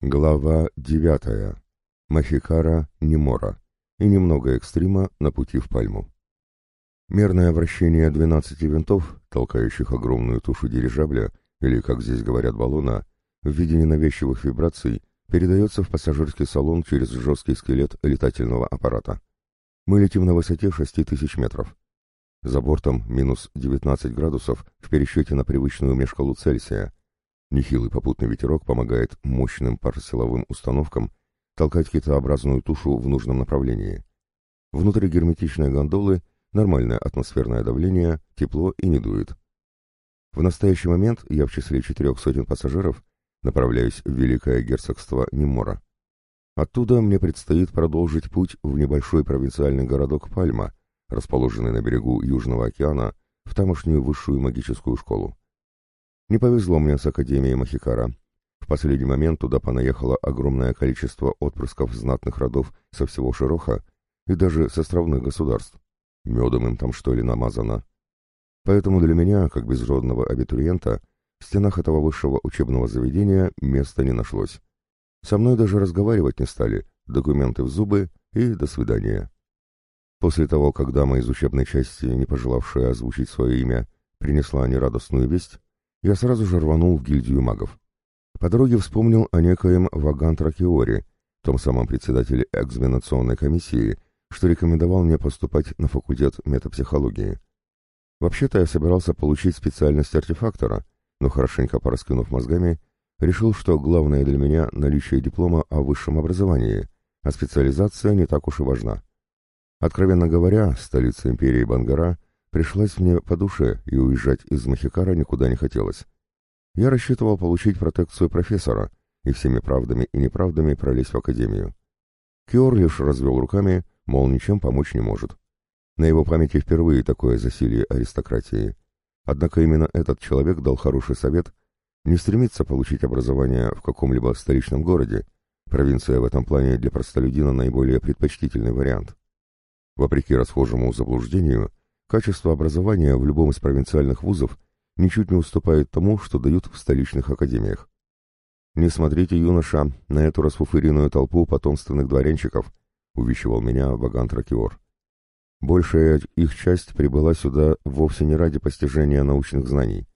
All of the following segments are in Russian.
Глава девятая. Махикара Немора. И немного экстрима на пути в Пальму. Мерное вращение 12 винтов, толкающих огромную тушу дирижабля, или, как здесь говорят, баллона, в виде ненавязчивых вибраций, передается в пассажирский салон через жесткий скелет летательного аппарата. Мы летим на высоте 6000 метров. За бортом минус 19 градусов в пересчете на привычную межкалу Цельсия, Нехилый попутный ветерок помогает мощным паросиловым установкам толкать китообразную тушу в нужном направлении. Внутри герметичной гондолы нормальное атмосферное давление, тепло и не дует. В настоящий момент я в числе четырех сотен пассажиров направляюсь в Великое Герцогство Немора. Оттуда мне предстоит продолжить путь в небольшой провинциальный городок Пальма, расположенный на берегу Южного океана, в тамошнюю высшую магическую школу. Не повезло мне с Академией Махикара. В последний момент туда понаехало огромное количество отпрысков знатных родов со всего Широха и даже с островных государств. Медом им там что ли намазано. Поэтому для меня, как безродного абитуриента, в стенах этого высшего учебного заведения места не нашлось. Со мной даже разговаривать не стали, документы в зубы и до свидания. После того, как дама из учебной части, не пожелавшая озвучить свое имя, принесла нерадостную весть, я сразу же рванул в гильдию магов. По дороге вспомнил о некоем Ваган Тракиоре, том самом председателе экзаменационной комиссии, что рекомендовал мне поступать на факультет метапсихологии. Вообще-то я собирался получить специальность артефактора, но хорошенько пораскинув мозгами, решил, что главное для меня наличие диплома о высшем образовании, а специализация не так уж и важна. Откровенно говоря, столица империи Бангара пришлась мне по душе, и уезжать из Махикара никуда не хотелось. Я рассчитывал получить протекцию профессора и всеми правдами и неправдами пролезть в академию. Киор лишь развел руками, мол, ничем помочь не может. На его памяти впервые такое засилие аристократии. Однако именно этот человек дал хороший совет не стремиться получить образование в каком-либо столичном городе, провинция в этом плане для простолюдина наиболее предпочтительный вариант. Вопреки расхожему заблуждению, Качество образования в любом из провинциальных вузов ничуть не уступает тому, что дают в столичных академиях. «Не смотрите, юноша, на эту расфуфыренную толпу потомственных дворянчиков», — увещевал меня Ваган Тракиор. Большая их часть прибыла сюда вовсе не ради постижения научных знаний.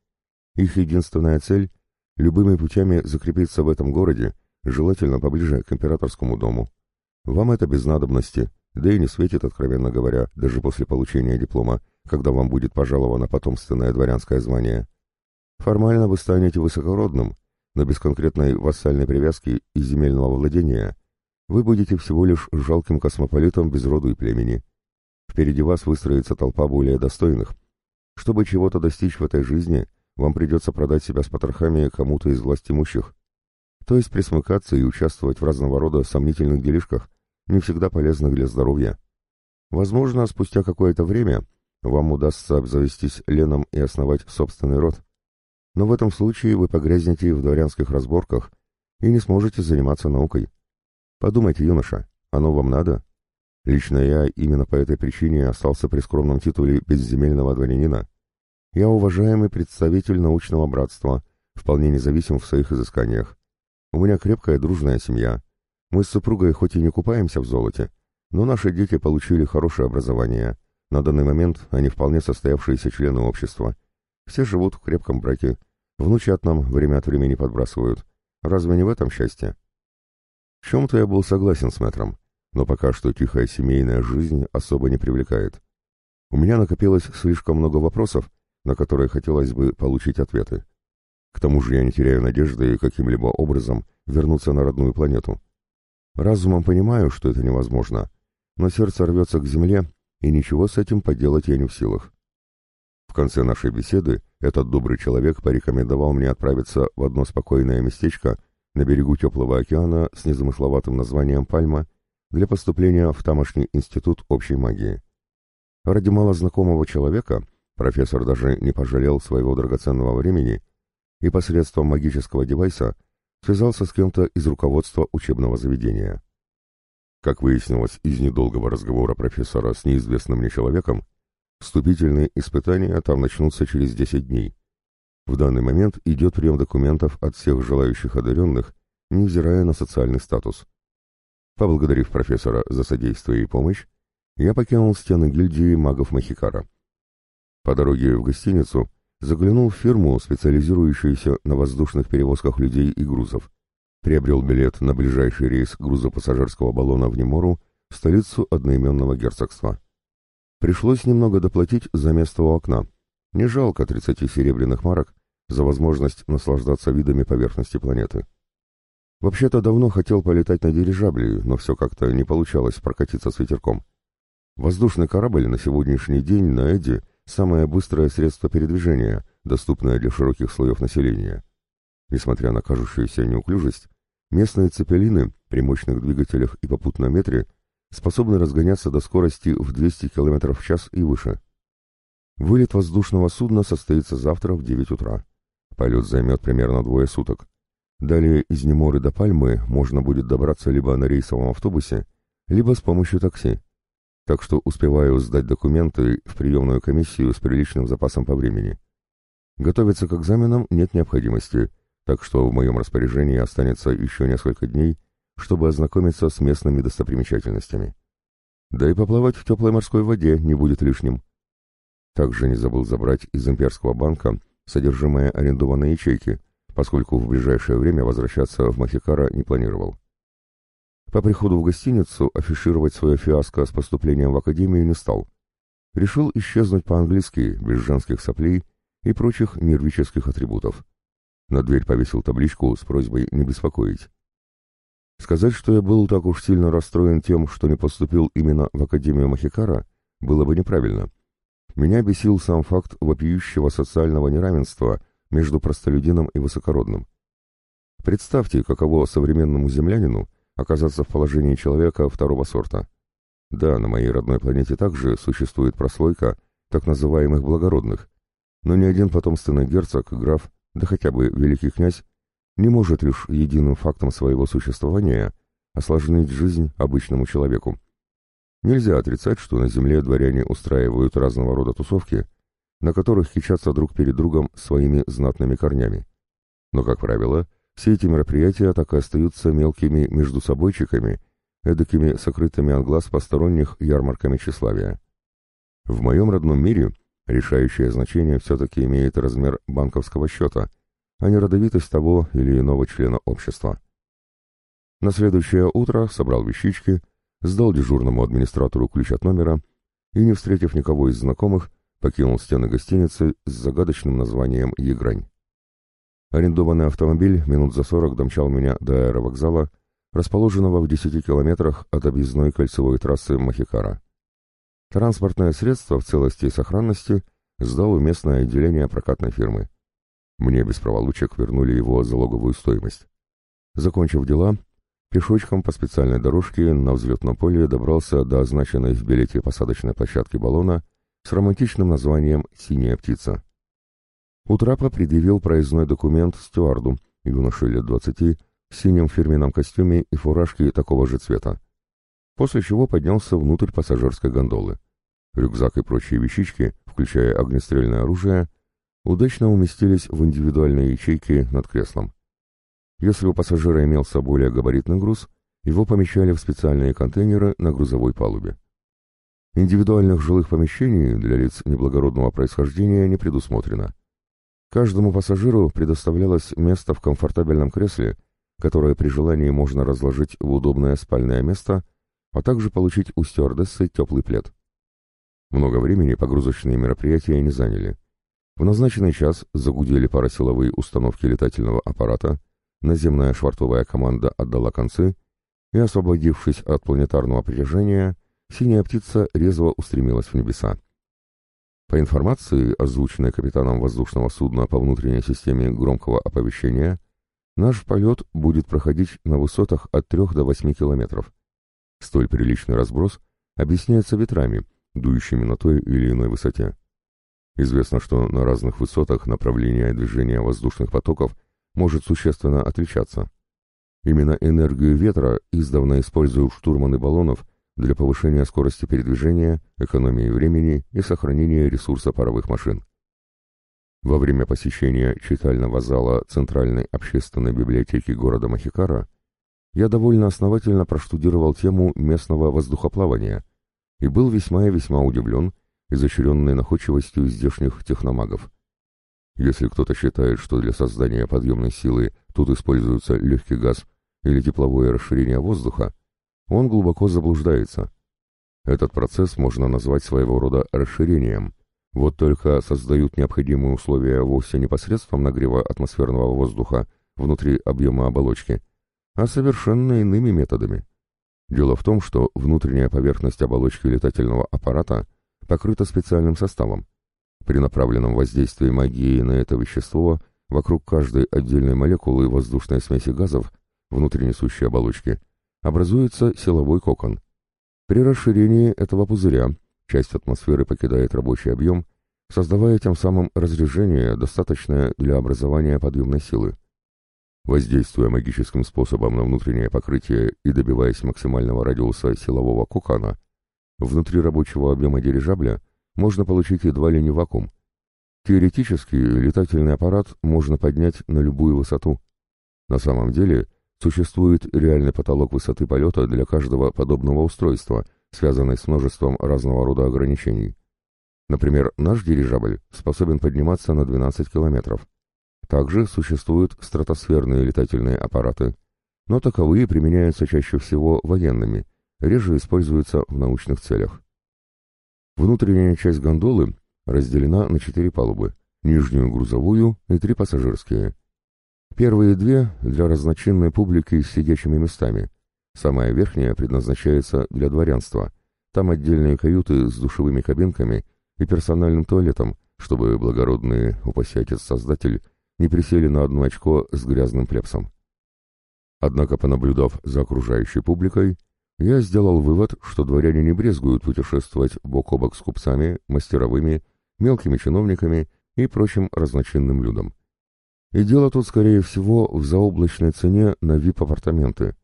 Их единственная цель — любыми путями закрепиться в этом городе, желательно поближе к императорскому дому. Вам это без надобности, да и не светит, откровенно говоря, даже после получения диплома, когда вам будет пожаловано потомственное дворянское звание. Формально вы станете высокородным, но без конкретной вассальной привязки и земельного владения вы будете всего лишь жалким космополитом без роду и племени. Впереди вас выстроится толпа более достойных. Чтобы чего-то достичь в этой жизни, вам придется продать себя с потрохами кому-то из власть имущих, то есть присмыкаться и участвовать в разного рода сомнительных делишках, не всегда полезных для здоровья. Возможно, спустя какое-то время вам удастся обзавестись леном и основать собственный род. Но в этом случае вы погрязнете в дворянских разборках и не сможете заниматься наукой. Подумайте, юноша, оно вам надо? Лично я именно по этой причине остался при скромном титуле безземельного дворянина. Я уважаемый представитель научного братства, вполне независим в своих изысканиях. У меня крепкая дружная семья, мы с супругой хоть и не купаемся в золоте, но наши дети получили хорошее образование. На данный момент они вполне состоявшиеся члены общества. Все живут в крепком браке. Внучат нам время от времени подбрасывают. Разве не в этом счастье? В чем-то я был согласен с мэтром, но пока что тихая семейная жизнь особо не привлекает. У меня накопилось слишком много вопросов, на которые хотелось бы получить ответы. К тому же я не теряю надежды каким-либо образом вернуться на родную планету. Разумом понимаю, что это невозможно, но сердце рвется к земле, и ничего с этим поделать я не в силах. В конце нашей беседы этот добрый человек порекомендовал мне отправиться в одно спокойное местечко на берегу теплого океана с незамысловатым названием Пальма для поступления в тамошний институт общей магии. Ради малознакомого человека профессор даже не пожалел своего драгоценного времени и посредством магического девайса связался с кем-то из руководства учебного заведения. Как выяснилось из недолгого разговора профессора с неизвестным мне человеком, вступительные испытания там начнутся через 10 дней. В данный момент идет прием документов от всех желающих одаренных, невзирая на социальный статус. Поблагодарив профессора за содействие и помощь, я покинул стены гильдии магов Махикара. По дороге в гостиницу заглянул в фирму, специализирующуюся на воздушных перевозках людей и грузов. Приобрел билет на ближайший рейс грузопассажирского баллона в Немору, столицу одноименного герцогства. Пришлось немного доплатить за место у окна. Не жалко 30 серебряных марок за возможность наслаждаться видами поверхности планеты. Вообще-то давно хотел полетать на дирижабле, но все как-то не получалось прокатиться с ветерком. Воздушный корабль на сегодняшний день на Эдди – самое быстрое средство передвижения, доступное для широких слоев населения. Несмотря на кажущуюся неуклюжесть, местные цепелины при мощных двигателях и попутном метре способны разгоняться до скорости в 200 км в час и выше. Вылет воздушного судна состоится завтра в 9 утра. Полет займет примерно двое суток. Далее из Неморы до Пальмы можно будет добраться либо на рейсовом автобусе, либо с помощью такси так что успеваю сдать документы в приемную комиссию с приличным запасом по времени. Готовиться к экзаменам нет необходимости, так что в моем распоряжении останется еще несколько дней, чтобы ознакомиться с местными достопримечательностями. Да и поплавать в теплой морской воде не будет лишним. Также не забыл забрать из имперского банка содержимое арендованной ячейки, поскольку в ближайшее время возвращаться в Махикара не планировал. По приходу в гостиницу афишировать свое фиаско с поступлением в академию не стал. Решил исчезнуть по-английски, без женских соплей и прочих нервических атрибутов. На дверь повесил табличку с просьбой не беспокоить. Сказать, что я был так уж сильно расстроен тем, что не поступил именно в Академию Махикара, было бы неправильно. Меня бесил сам факт вопиющего социального неравенства между простолюдином и высокородным. Представьте, каково современному землянину оказаться в положении человека второго сорта. Да, на моей родной планете также существует прослойка так называемых благородных, но ни один потомственный герцог, граф, да хотя бы великий князь, не может лишь единым фактом своего существования осложнить жизнь обычному человеку. Нельзя отрицать, что на земле дворяне устраивают разного рода тусовки, на которых хичатся друг перед другом своими знатными корнями. Но, как правило, все эти мероприятия так и остаются мелкими междусобойчиками, эдакими сокрытыми от глаз посторонних ярмарками тщеславия. В моем родном мире решающее значение все-таки имеет размер банковского счета, а не родовитость того или иного члена общества. На следующее утро собрал вещички, сдал дежурному администратору ключ от номера и, не встретив никого из знакомых, покинул стены гостиницы с загадочным названием «Егрань». Арендованный автомобиль минут за сорок домчал меня до аэровокзала, расположенного в десяти километрах от объездной кольцевой трассы Махикара. Транспортное средство в целости и сохранности сдал в местное отделение прокатной фирмы. Мне без проволочек вернули его залоговую стоимость. Закончив дела, пешочком по специальной дорожке на взлетном поле добрался до означенной в билете посадочной площадки баллона с романтичным названием «Синяя птица». У предъявил проездной документ стюарду, юноше лет двадцати, в синем фирменном костюме и фуражке такого же цвета. После чего поднялся внутрь пассажирской гондолы. Рюкзак и прочие вещички, включая огнестрельное оружие, удачно уместились в индивидуальные ячейки над креслом. Если у пассажира имелся более габаритный груз, его помещали в специальные контейнеры на грузовой палубе. Индивидуальных жилых помещений для лиц неблагородного происхождения не предусмотрено. Каждому пассажиру предоставлялось место в комфортабельном кресле, которое при желании можно разложить в удобное спальное место, а также получить у стюардессы теплый плед. Много времени погрузочные мероприятия не заняли. В назначенный час загудели парасиловые установки летательного аппарата, наземная швартовая команда отдала концы, и, освободившись от планетарного притяжения, синяя птица резво устремилась в небеса. По информации, озвученной капитаном воздушного судна по внутренней системе громкого оповещения, наш полет будет проходить на высотах от 3 до 8 километров. Столь приличный разброс объясняется ветрами, дующими на той или иной высоте. Известно, что на разных высотах направление движения воздушных потоков может существенно отличаться. Именно энергию ветра издавна используют штурманы баллонов для повышения скорости передвижения, экономии времени и сохранения ресурса паровых машин. Во время посещения читального зала Центральной общественной библиотеки города Махикара я довольно основательно проштудировал тему местного воздухоплавания и был весьма и весьма удивлен изощренной находчивостью здешних техномагов. Если кто-то считает, что для создания подъемной силы тут используется легкий газ или тепловое расширение воздуха, он глубоко заблуждается. Этот процесс можно назвать своего рода расширением, вот только создают необходимые условия вовсе не посредством нагрева атмосферного воздуха внутри объема оболочки, а совершенно иными методами. Дело в том, что внутренняя поверхность оболочки летательного аппарата покрыта специальным составом. При направленном воздействии магии на это вещество вокруг каждой отдельной молекулы воздушной смеси газов внутри несущей оболочки образуется силовой кокон. При расширении этого пузыря часть атмосферы покидает рабочий объем, создавая тем самым разрежение, достаточное для образования подъемной силы. Воздействуя магическим способом на внутреннее покрытие и добиваясь максимального радиуса силового кокона, внутри рабочего объема дирижабля можно получить едва ли не вакуум. Теоретически летательный аппарат можно поднять на любую высоту. На самом деле существует реальный потолок высоты полета для каждого подобного устройства, связанный с множеством разного рода ограничений. Например, наш дирижабль способен подниматься на 12 километров. Также существуют стратосферные летательные аппараты, но таковые применяются чаще всего военными, реже используются в научных целях. Внутренняя часть гондолы разделена на четыре палубы, нижнюю грузовую и три пассажирские. Первые две для разночинной публики с сидячими местами, самая верхняя предназначается для дворянства, там отдельные каюты с душевыми кабинками и персональным туалетом, чтобы благородные, упаси отец-создатель, не присели на одно очко с грязным плебсом. Однако, понаблюдав за окружающей публикой, я сделал вывод, что дворяне не брезгуют путешествовать бок о бок с купцами, мастеровыми, мелкими чиновниками и прочим разночинным людям. И дело тут, скорее всего, в заоблачной цене на вип-апартаменты.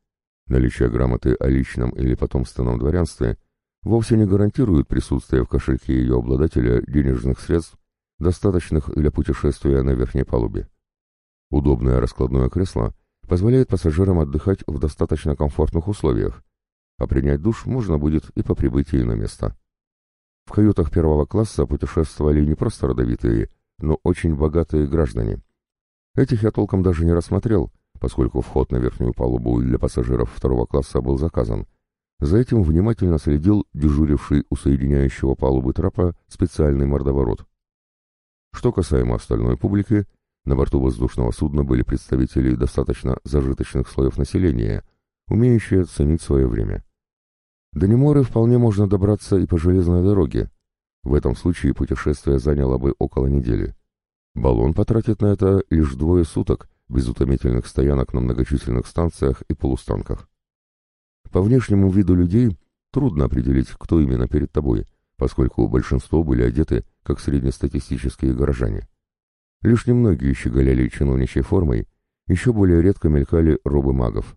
Наличие грамоты о личном или потомственном дворянстве вовсе не гарантирует присутствие в кошельке ее обладателя денежных средств достаточных для путешествия на верхней палубе. Удобное раскладное кресло позволяет пассажирам отдыхать в достаточно комфортных условиях, а принять душ можно будет и по прибытии на место. В каютах первого класса путешествовали не просто родовитые, но очень богатые граждане. Этих я толком даже не рассмотрел, поскольку вход на верхнюю палубу для пассажиров второго класса был заказан. За этим внимательно следил дежуривший у соединяющего палубы трапа специальный мордоворот. Что касаемо остальной публики, на борту воздушного судна были представители достаточно зажиточных слоев населения, умеющие ценить свое время. До Неморы вполне можно добраться и по железной дороге. В этом случае путешествие заняло бы около недели. Баллон потратит на это лишь двое суток, без утомительных стоянок на многочисленных станциях и полустанках. По внешнему виду людей трудно определить, кто именно перед тобой, поскольку большинство были одеты как среднестатистические горожане. Лишь немногие щеголяли чиновничьей формой, еще более редко мелькали робы магов.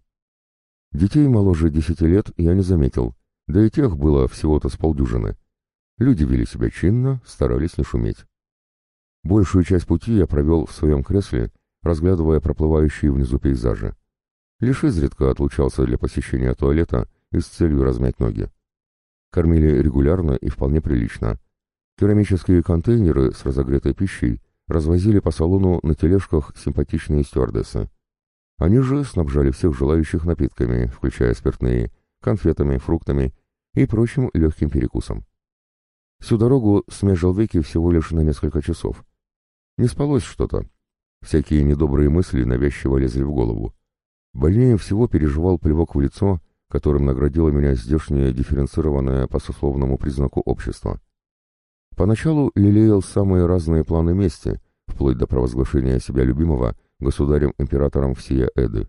Детей моложе десяти лет я не заметил, да и тех было всего-то с полдюжины. Люди вели себя чинно, старались не шуметь. Большую часть пути я провел в своем кресле, разглядывая проплывающие внизу пейзажи. Лишь изредка отлучался для посещения туалета и с целью размять ноги. Кормили регулярно и вполне прилично — Керамические контейнеры с разогретой пищей развозили по салону на тележках симпатичные стюардессы. Они же снабжали всех желающих напитками, включая спиртные, конфетами, фруктами и прочим легким перекусом. Всю дорогу смежил веки всего лишь на несколько часов. Не спалось что-то. Всякие недобрые мысли навязчиво лезли в голову. Больнее всего переживал плевок в лицо, которым наградило меня здешнее дифференцированное по сословному признаку общества. Поначалу лелеял самые разные планы мести, вплоть до провозглашения себя любимого государем-императором всея Эды.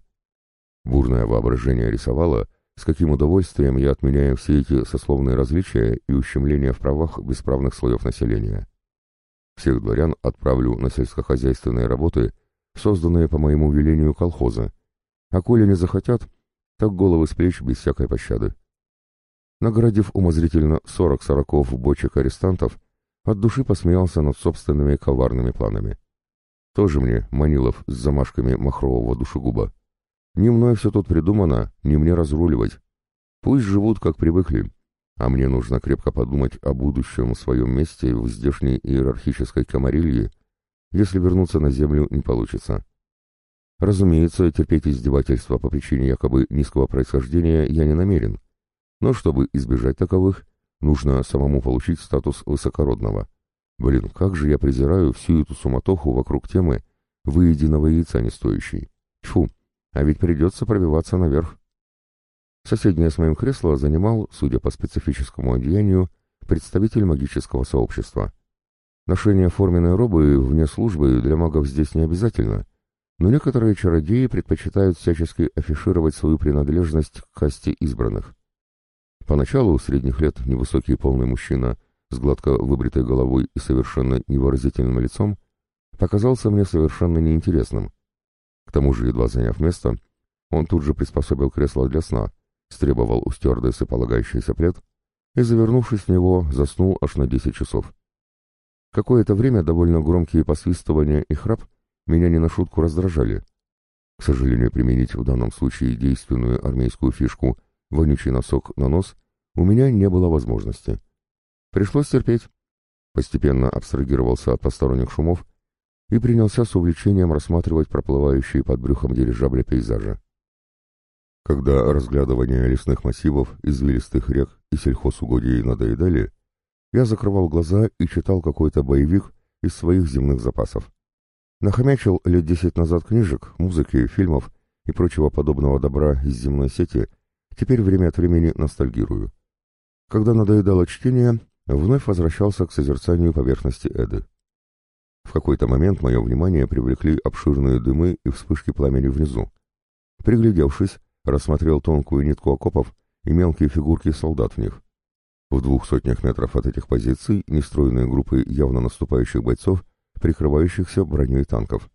Бурное воображение рисовало, с каким удовольствием я отменяю все эти сословные различия и ущемления в правах бесправных слоев населения. Всех дворян отправлю на сельскохозяйственные работы, созданные по моему велению колхоза, а коли не захотят, так головы с плеч без всякой пощады. Наградив умозрительно сорок сороков бочек арестантов, от души посмеялся над собственными коварными планами. Тоже мне Манилов с замашками махрового душегуба. Не мной все тут придумано, не мне разруливать. Пусть живут, как привыкли, а мне нужно крепко подумать о будущем своем месте в здешней иерархической комарилье, если вернуться на землю не получится. Разумеется, терпеть издевательства по причине якобы низкого происхождения я не намерен, но чтобы избежать таковых, нужно самому получить статус высокородного. Блин, как же я презираю всю эту суматоху вокруг темы выеденного яйца не стоящей. Тьфу, а ведь придется пробиваться наверх. Соседнее с моим кресло занимал, судя по специфическому одеянию, представитель магического сообщества. Ношение форменной робы вне службы для магов здесь не обязательно, но некоторые чародеи предпочитают всячески афишировать свою принадлежность к касте избранных. Поначалу средних лет невысокий полный мужчина с гладко выбритой головой и совершенно невыразительным лицом показался мне совершенно неинтересным. К тому же, едва заняв место, он тут же приспособил кресло для сна, стребовал у стюардессы полагающийся плед и, завернувшись в него, заснул аж на десять часов. Какое-то время довольно громкие посвистывания и храп меня не на шутку раздражали. К сожалению, применить в данном случае действенную армейскую фишку «вонючий носок на нос» у меня не было возможности. Пришлось терпеть. Постепенно абстрагировался от посторонних шумов и принялся с увлечением рассматривать проплывающие под брюхом дирижабля пейзажа. Когда разглядывание лесных массивов, извилистых рек и сельхозугодий надоедали, я закрывал глаза и читал какой-то боевик из своих земных запасов. Нахомячил лет десять назад книжек, музыки, фильмов и прочего подобного добра из земной сети, теперь время от времени ностальгирую. Когда надоедало чтение, вновь возвращался к созерцанию поверхности Эды. В какой-то момент мое внимание привлекли обширные дымы и вспышки пламени внизу. Приглядевшись, рассмотрел тонкую нитку окопов и мелкие фигурки солдат в них. В двух сотнях метров от этих позиций нестроенные группы явно наступающих бойцов, прикрывающихся броней танков.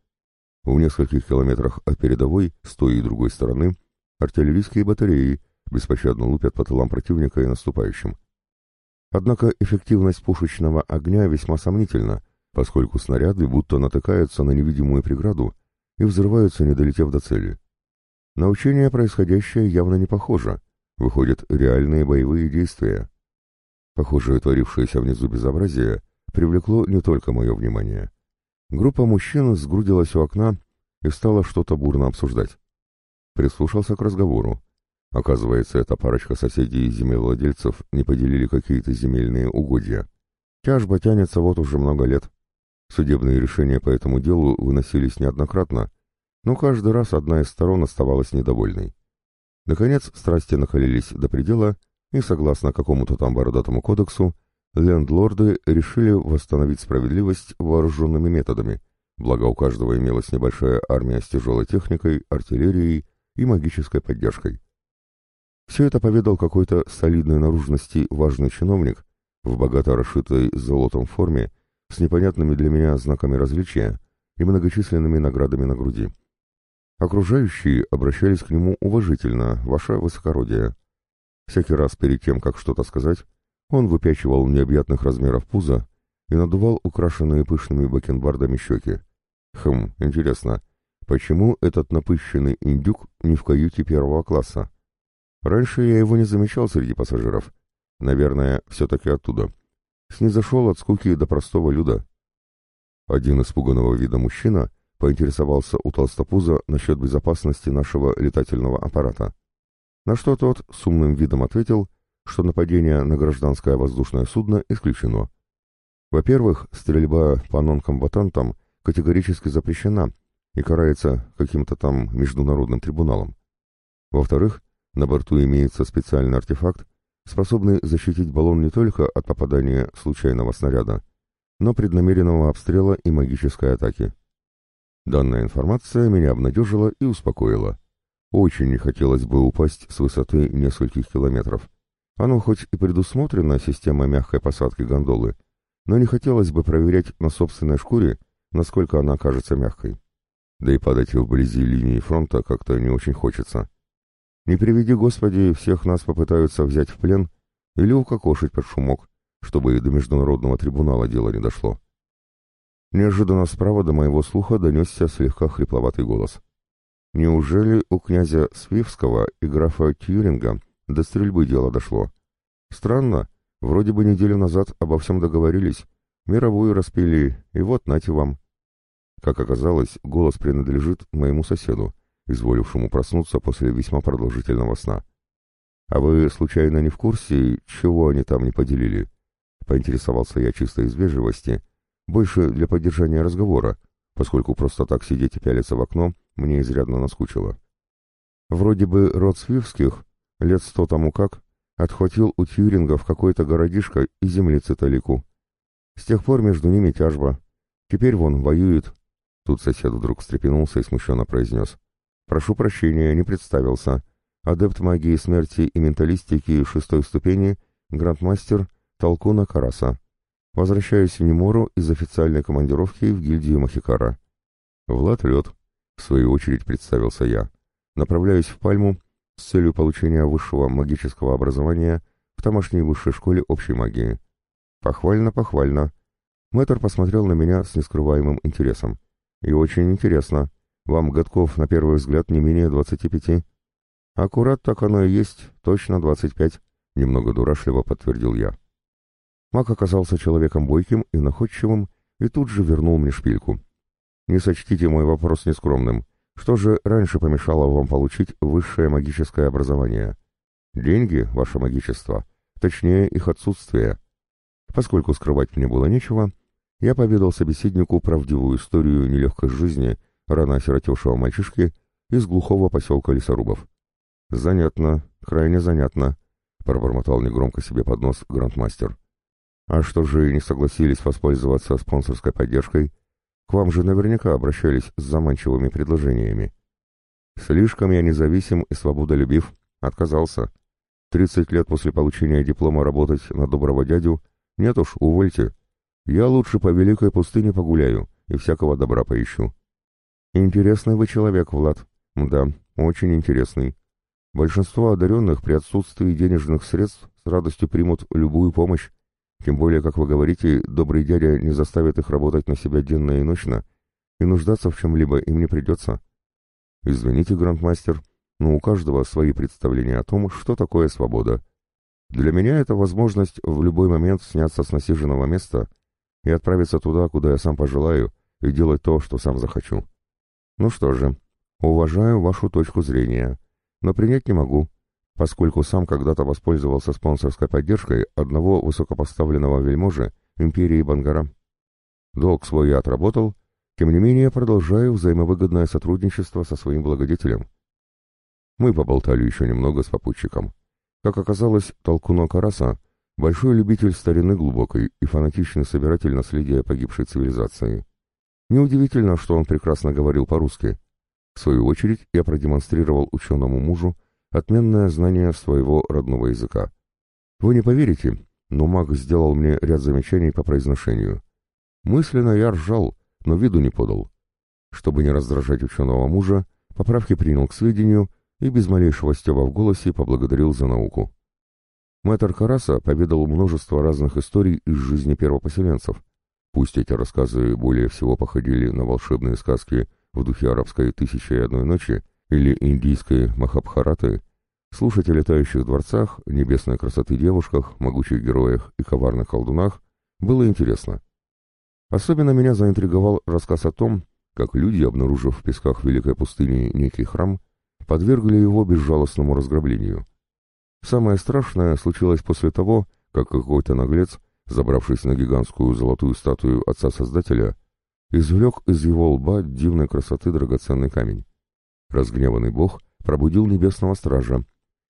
В нескольких километрах от передовой, с той и другой стороны, артиллерийские батареи беспощадно лупят по тылам противника и наступающим. Однако эффективность пушечного огня весьма сомнительна, поскольку снаряды будто натыкаются на невидимую преграду и взрываются, не долетев до цели. На учение происходящее явно не похоже. Выходят реальные боевые действия. Похоже, творившееся внизу безобразие привлекло не только мое внимание. Группа мужчин сгрудилась у окна и стала что-то бурно обсуждать. Прислушался к разговору. Оказывается, эта парочка соседей и землевладельцев не поделили какие-то земельные угодья. Тяжба тянется вот уже много лет. Судебные решения по этому делу выносились неоднократно, но каждый раз одна из сторон оставалась недовольной. Наконец, страсти накалились до предела, и, согласно какому-то там бородатому кодексу, лендлорды решили восстановить справедливость вооруженными методами, благо у каждого имелась небольшая армия с тяжелой техникой, артиллерией и магической поддержкой. Все это поведал какой-то солидной наружности важный чиновник в богато расшитой золотом форме с непонятными для меня знаками различия и многочисленными наградами на груди. Окружающие обращались к нему уважительно, ваше высокородие. Всякий раз перед тем, как что-то сказать, он выпячивал необъятных размеров пузо и надувал украшенные пышными бакенбардами щеки. Хм, интересно, почему этот напыщенный индюк не в каюте первого класса? Раньше я его не замечал среди пассажиров. Наверное, все-таки оттуда. Снизошел от скуки до простого люда. Один испуганного вида мужчина поинтересовался у толстопуза насчет безопасности нашего летательного аппарата. На что тот с умным видом ответил, что нападение на гражданское воздушное судно исключено. Во-первых, стрельба по нонкомбатантам категорически запрещена и карается каким-то там международным трибуналом. Во-вторых, на борту имеется специальный артефакт, способный защитить баллон не только от попадания случайного снаряда, но преднамеренного обстрела и магической атаки. Данная информация меня обнадежила и успокоила. Очень не хотелось бы упасть с высоты нескольких километров. Оно хоть и предусмотрена система мягкой посадки гондолы, но не хотелось бы проверять на собственной шкуре, насколько она окажется мягкой. Да и падать вблизи линии фронта как-то не очень хочется. Не приведи, Господи, всех нас попытаются взять в плен или укокошить под шумок, чтобы и до международного трибунала дело не дошло. Неожиданно справа до моего слуха донесся слегка хрипловатый голос. Неужели у князя Свивского и графа Тьюринга до стрельбы дело дошло? Странно, вроде бы неделю назад обо всем договорились, мировую распили, и вот нате вам. Как оказалось, голос принадлежит моему соседу, изволившему проснуться после весьма продолжительного сна. «А вы, случайно, не в курсе, чего они там не поделили?» Поинтересовался я чисто из вежливости, больше для поддержания разговора, поскольку просто так сидеть и пялиться в окно мне изрядно наскучило. Вроде бы род Свивских, лет сто тому как, отхватил у Тьюринга в какой-то городишко и земли циталику. С тех пор между ними тяжба. Теперь вон воюет. Тут сосед вдруг встрепенулся и смущенно произнес. «Прошу прощения, не представился. Адепт магии смерти и менталистики шестой ступени, грандмастер Толкуна Караса. Возвращаюсь в Немору из официальной командировки в гильдию Махикара. Влад Лед, в свою очередь представился я. Направляюсь в Пальму с целью получения высшего магического образования в тамошней высшей школе общей магии. Похвально, похвально. Мэтр посмотрел на меня с нескрываемым интересом. И очень интересно. Вам годков, на первый взгляд, не менее двадцати пяти. Аккурат так оно и есть, точно двадцать пять, немного дурашливо подтвердил я. Маг оказался человеком бойким и находчивым и тут же вернул мне шпильку. «Не сочтите мой вопрос нескромным. Что же раньше помешало вам получить высшее магическое образование? Деньги, ваше магичество, точнее их отсутствие. Поскольку скрывать мне было нечего, я поведал собеседнику правдивую историю нелегкой жизни рано осиротевшего мальчишки из глухого поселка лесорубов. «Занятно, крайне занятно», — пробормотал негромко себе под нос грандмастер. А что же не согласились воспользоваться спонсорской поддержкой? К вам же наверняка обращались с заманчивыми предложениями. Слишком я независим и свободолюбив. Отказался. Тридцать лет после получения диплома работать на доброго дядю? Нет уж, увольте. Я лучше по великой пустыне погуляю и всякого добра поищу. Интересный вы человек, Влад. Да, очень интересный. Большинство одаренных при отсутствии денежных средств с радостью примут любую помощь, тем более, как вы говорите, добрый дядя не заставит их работать на себя денно и ночно, и нуждаться в чем-либо им не придется. Извините, грандмастер, но у каждого свои представления о том, что такое свобода. Для меня это возможность в любой момент сняться с насиженного места и отправиться туда, куда я сам пожелаю, и делать то, что сам захочу. Ну что же, уважаю вашу точку зрения, но принять не могу, поскольку сам когда-то воспользовался спонсорской поддержкой одного высокопоставленного вельможи империи Бангара. Долг свой я отработал, тем не менее продолжаю взаимовыгодное сотрудничество со своим благодетелем. Мы поболтали еще немного с попутчиком. Как оказалось, Толкуно Караса — большой любитель старины глубокой и фанатичный собиратель наследия погибшей цивилизации. Неудивительно, что он прекрасно говорил по-русски. В свою очередь я продемонстрировал ученому мужу отменное знание своего родного языка. Вы не поверите, но маг сделал мне ряд замечаний по произношению. Мысленно я ржал, но виду не подал. Чтобы не раздражать ученого мужа, поправки принял к сведению и без малейшего стеба в голосе поблагодарил за науку. Мэтр Караса поведал множество разных историй из жизни первопоселенцев. Пусть эти рассказы более всего походили на волшебные сказки в духе арабской «Тысячи и одной ночи», или индийской Махабхараты, слушать о летающих дворцах, небесной красоты девушках, могучих героях и коварных колдунах было интересно. Особенно меня заинтриговал рассказ о том, как люди, обнаружив в песках Великой пустыни некий храм, подвергли его безжалостному разграблению. Самое страшное случилось после того, как какой-то наглец, забравшись на гигантскую золотую статую отца-создателя, извлек из его лба дивной красоты драгоценный камень. Разгневанный бог пробудил небесного стража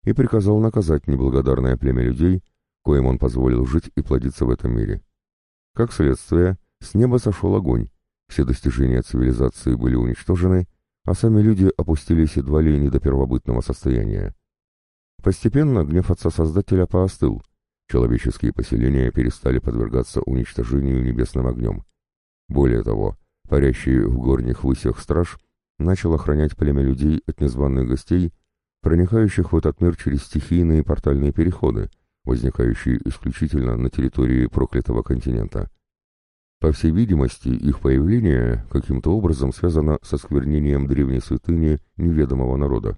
и приказал наказать неблагодарное племя людей, коим он позволил жить и плодиться в этом мире. Как следствие, с неба сошел огонь, все достижения цивилизации были уничтожены, а сами люди опустились едва ли не до первобытного состояния. Постепенно гнев отца-создателя поостыл, человеческие поселения перестали подвергаться уничтожению небесным огнем. Более того, парящий в горних высях страж начал охранять племя людей от незваных гостей, проникающих в этот мир через стихийные портальные переходы, возникающие исключительно на территории проклятого континента. По всей видимости, их появление каким-то образом связано со сквернением древней святыни неведомого народа.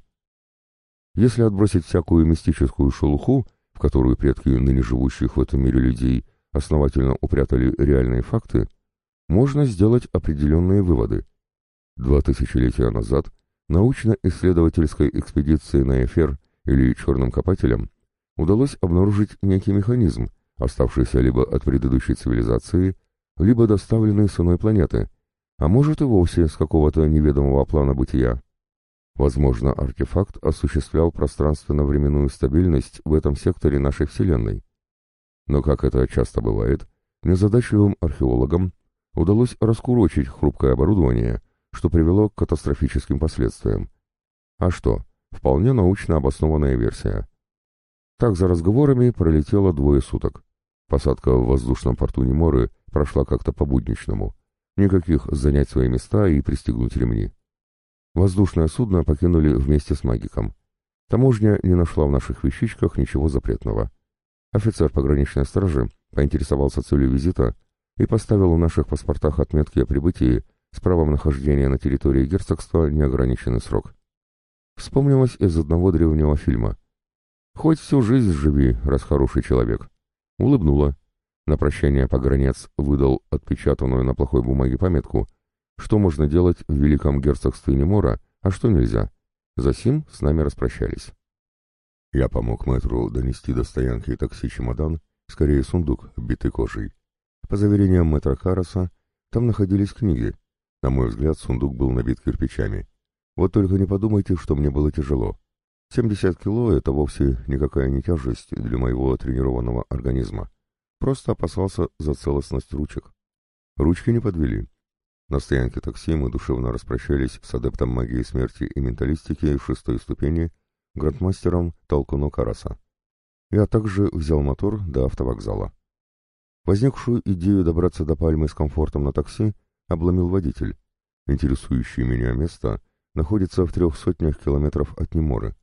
Если отбросить всякую мистическую шелуху, в которую предки ныне живущих в этом мире людей основательно упрятали реальные факты, можно сделать определенные выводы. Два тысячелетия назад научно-исследовательской экспедиции на Эфир или Черным копателям удалось обнаружить некий механизм, оставшийся либо от предыдущей цивилизации, либо доставленный с иной планеты, а может и вовсе с какого-то неведомого плана бытия. Возможно, артефакт осуществлял пространственно-временную стабильность в этом секторе нашей Вселенной. Но, как это часто бывает, незадачливым археологам удалось раскурочить хрупкое оборудование, что привело к катастрофическим последствиям. А что, вполне научно обоснованная версия. Так за разговорами пролетело двое суток. Посадка в воздушном порту Неморы прошла как-то по-будничному. Никаких занять свои места и пристегнуть ремни. Воздушное судно покинули вместе с магиком. Таможня не нашла в наших вещичках ничего запретного. Офицер пограничной стражи поинтересовался целью визита и поставил в наших паспортах отметки о прибытии с правом нахождения на территории герцогства неограниченный срок. Вспомнилось из одного древнего фильма. «Хоть всю жизнь живи, раз хороший человек». Улыбнула. На прощание погранец выдал отпечатанную на плохой бумаге пометку, что можно делать в великом герцогстве Немора, а что нельзя. Засим с нами распрощались. Я помог мэтру донести до стоянки такси-чемодан, скорее сундук, битый кожей. По заверениям мэтра Караса, там находились книги. На мой взгляд, сундук был набит кирпичами. Вот только не подумайте, что мне было тяжело. 70 кило — это вовсе никакая не тяжесть для моего тренированного организма. Просто опасался за целостность ручек. Ручки не подвели. На стоянке такси мы душевно распрощались с адептом магии смерти и менталистики шестой ступени, грандмастером Толкуно Караса. Я также взял мотор до автовокзала. Возникшую идею добраться до Пальмы с комфортом на такси обломил водитель. Интересующее меня место находится в трех сотнях километров от Неморы.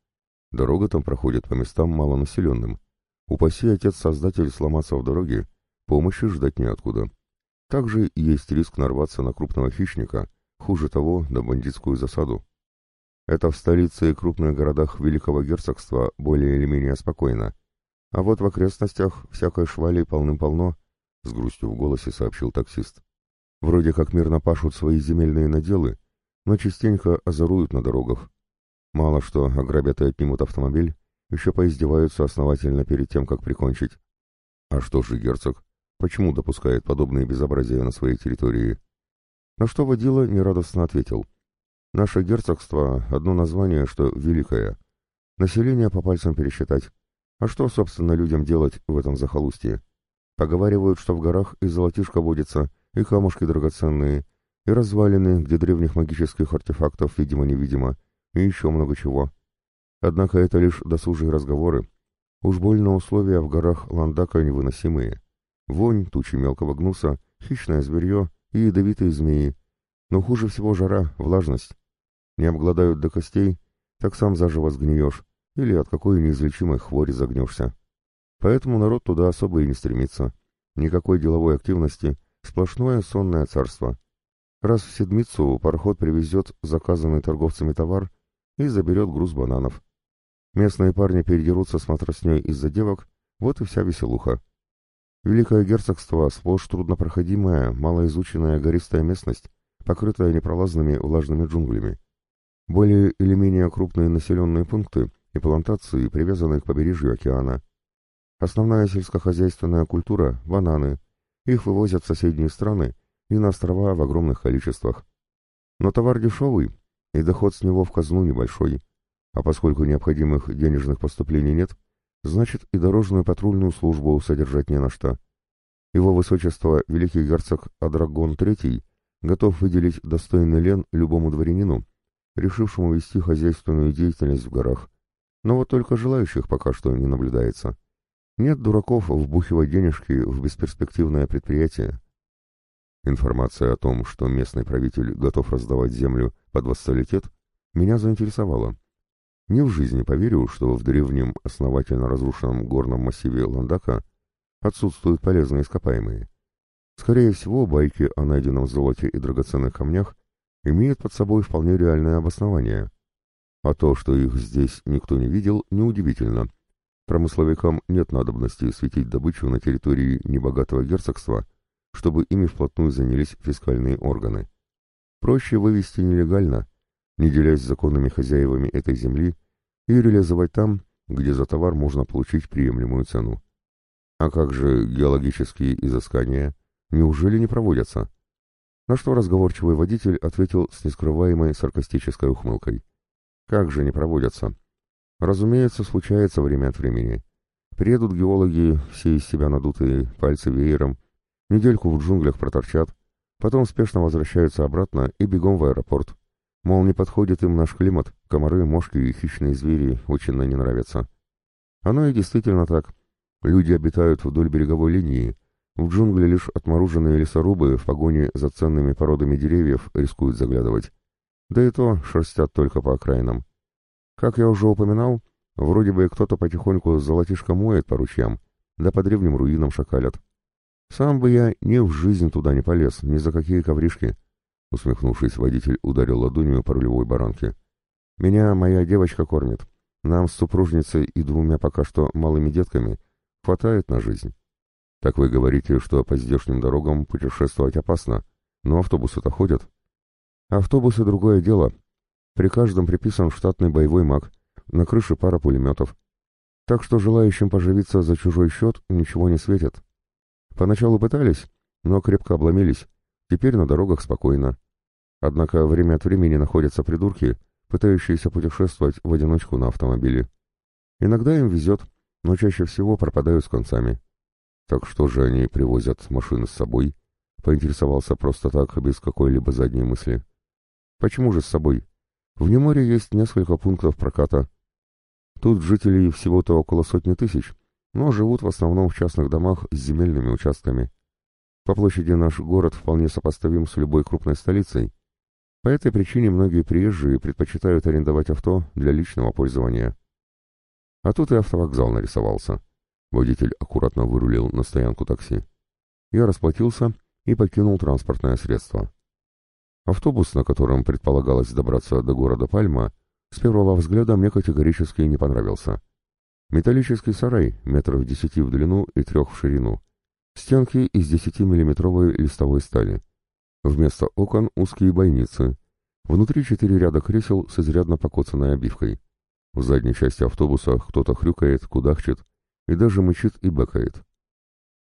Дорога там проходит по местам малонаселенным. Упаси отец-создатель сломаться в дороге, помощи ждать неоткуда. Также есть риск нарваться на крупного хищника, хуже того, на бандитскую засаду. Это в столице и крупных городах Великого Герцогства более или менее спокойно. А вот в окрестностях всякой швали полным-полно, — с грустью в голосе сообщил таксист. Вроде как мирно пашут свои земельные наделы, но частенько озоруют на дорогах, Мало что ограбят и отнимут автомобиль, еще поиздеваются основательно перед тем, как прикончить. А что же герцог? Почему допускает подобные безобразия на своей территории? На что водила нерадостно ответил. Наше герцогство — одно название, что великое. Население по пальцам пересчитать. А что, собственно, людям делать в этом захолустье? Поговаривают, что в горах и золотишко водится, и камушки драгоценные, и развалины, где древних магических артефактов видимо-невидимо, и еще много чего. Однако это лишь досужие разговоры. Уж больно условия в горах Ландака невыносимые. Вонь, тучи мелкого гнуса, хищное зверье и ядовитые змеи. Но хуже всего жара, влажность. Не обгладают до костей, так сам заживо сгниешь, или от какой неизлечимой хвори загнешься. Поэтому народ туда особо и не стремится. Никакой деловой активности, сплошное сонное царство. Раз в седмицу пароход привезет заказанный торговцами товар и заберет груз бананов. Местные парни передерутся с матросней из-за девок, вот и вся веселуха. Великое герцогство сплошь труднопроходимая, малоизученная гористая местность, покрытая непролазными влажными джунглями. Более или менее крупные населенные пункты и плантации, привязанные к побережью океана. Основная сельскохозяйственная культура – бананы. Их вывозят в соседние страны и на острова в огромных количествах. Но товар дешевый, и доход с него в казну небольшой, а поскольку необходимых денежных поступлений нет, значит и дорожную патрульную службу содержать не на что. Его высочество, великий герцог Адрагон III, готов выделить достойный лен любому дворянину, решившему вести хозяйственную деятельность в горах. Но вот только желающих пока что не наблюдается. Нет дураков вбухивать денежки в бесперспективное предприятие. Информация о том, что местный правитель готов раздавать землю под вассалитет, меня заинтересовала. Не в жизни поверю, что в древнем, основательно разрушенном горном массиве Ландака отсутствуют полезные ископаемые. Скорее всего, байки о найденном золоте и драгоценных камнях имеют под собой вполне реальное обоснование. А то, что их здесь никто не видел, неудивительно. Промысловикам нет надобности светить добычу на территории небогатого герцогства, чтобы ими вплотную занялись фискальные органы. Проще вывести нелегально, не делясь законными хозяевами этой земли, и реализовать там, где за товар можно получить приемлемую цену. А как же геологические изыскания? Неужели не проводятся? На что разговорчивый водитель ответил с нескрываемой саркастической ухмылкой. Как же не проводятся? Разумеется, случается время от времени. Приедут геологи, все из себя надутые, пальцы веером, недельку в джунглях проторчат, потом спешно возвращаются обратно и бегом в аэропорт. Мол, не подходит им наш климат, комары, мошки и хищные звери очень не нравятся. Оно и действительно так. Люди обитают вдоль береговой линии. В джунгли лишь отмороженные лесорубы в погоне за ценными породами деревьев рискуют заглядывать. Да и то шерстят только по окраинам. Как я уже упоминал, вроде бы кто-то потихоньку золотишко моет по ручьям, да по древним руинам шакалят. Сам бы я ни в жизнь туда не полез, ни за какие ковришки. Усмехнувшись, водитель ударил ладонью по рулевой баранке. Меня моя девочка кормит. Нам с супружницей и двумя пока что малыми детками хватает на жизнь. Так вы говорите, что по здешним дорогам путешествовать опасно, но автобусы-то ходят. Автобусы — другое дело. При каждом приписан штатный боевой маг, на крыше пара пулеметов. Так что желающим поживиться за чужой счет ничего не светит. Поначалу пытались, но крепко обломились. Теперь на дорогах спокойно. Однако время от времени находятся придурки, пытающиеся путешествовать в одиночку на автомобиле. Иногда им везет, но чаще всего пропадают с концами. Так что же они привозят машины с собой? Поинтересовался просто так, без какой-либо задней мысли. Почему же с собой? В Неморе есть несколько пунктов проката. Тут жителей всего-то около сотни тысяч, но живут в основном в частных домах с земельными участками. По площади наш город вполне сопоставим с любой крупной столицей. По этой причине многие приезжие предпочитают арендовать авто для личного пользования. А тут и автовокзал нарисовался. Водитель аккуратно вырулил на стоянку такси. Я расплатился и покинул транспортное средство. Автобус, на котором предполагалось добраться до города Пальма, с первого взгляда мне категорически не понравился. Металлический сарай, метров десяти в длину и трех в ширину. Стенки из 10-миллиметровой листовой стали. Вместо окон узкие бойницы. Внутри четыре ряда кресел с изрядно покоцанной обивкой. В задней части автобуса кто-то хрюкает, кудахчет и даже мычит и бэкает.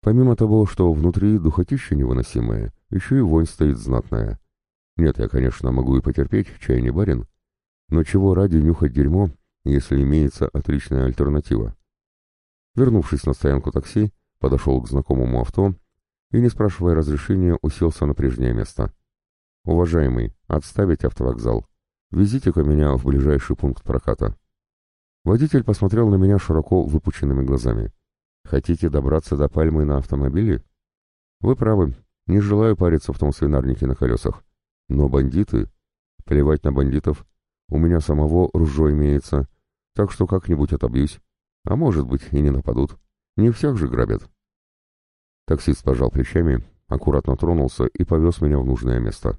Помимо того, что внутри духотища невыносимая, еще и вонь стоит знатная. Нет, я, конечно, могу и потерпеть, чай не барин. Но чего ради нюхать дерьмо, если имеется отличная альтернатива? Вернувшись на стоянку такси, подошел к знакомому авто и, не спрашивая разрешения, уселся на прежнее место. «Уважаемый, отставить автовокзал. Везите-ка меня в ближайший пункт проката». Водитель посмотрел на меня широко выпученными глазами. «Хотите добраться до Пальмы на автомобиле?» «Вы правы. Не желаю париться в том свинарнике на колесах. Но бандиты... Плевать на бандитов. У меня самого ружье имеется, так что как-нибудь отобьюсь. А может быть, и не нападут. Не всех же грабят. Таксист пожал плечами, аккуратно тронулся и повез меня в нужное место.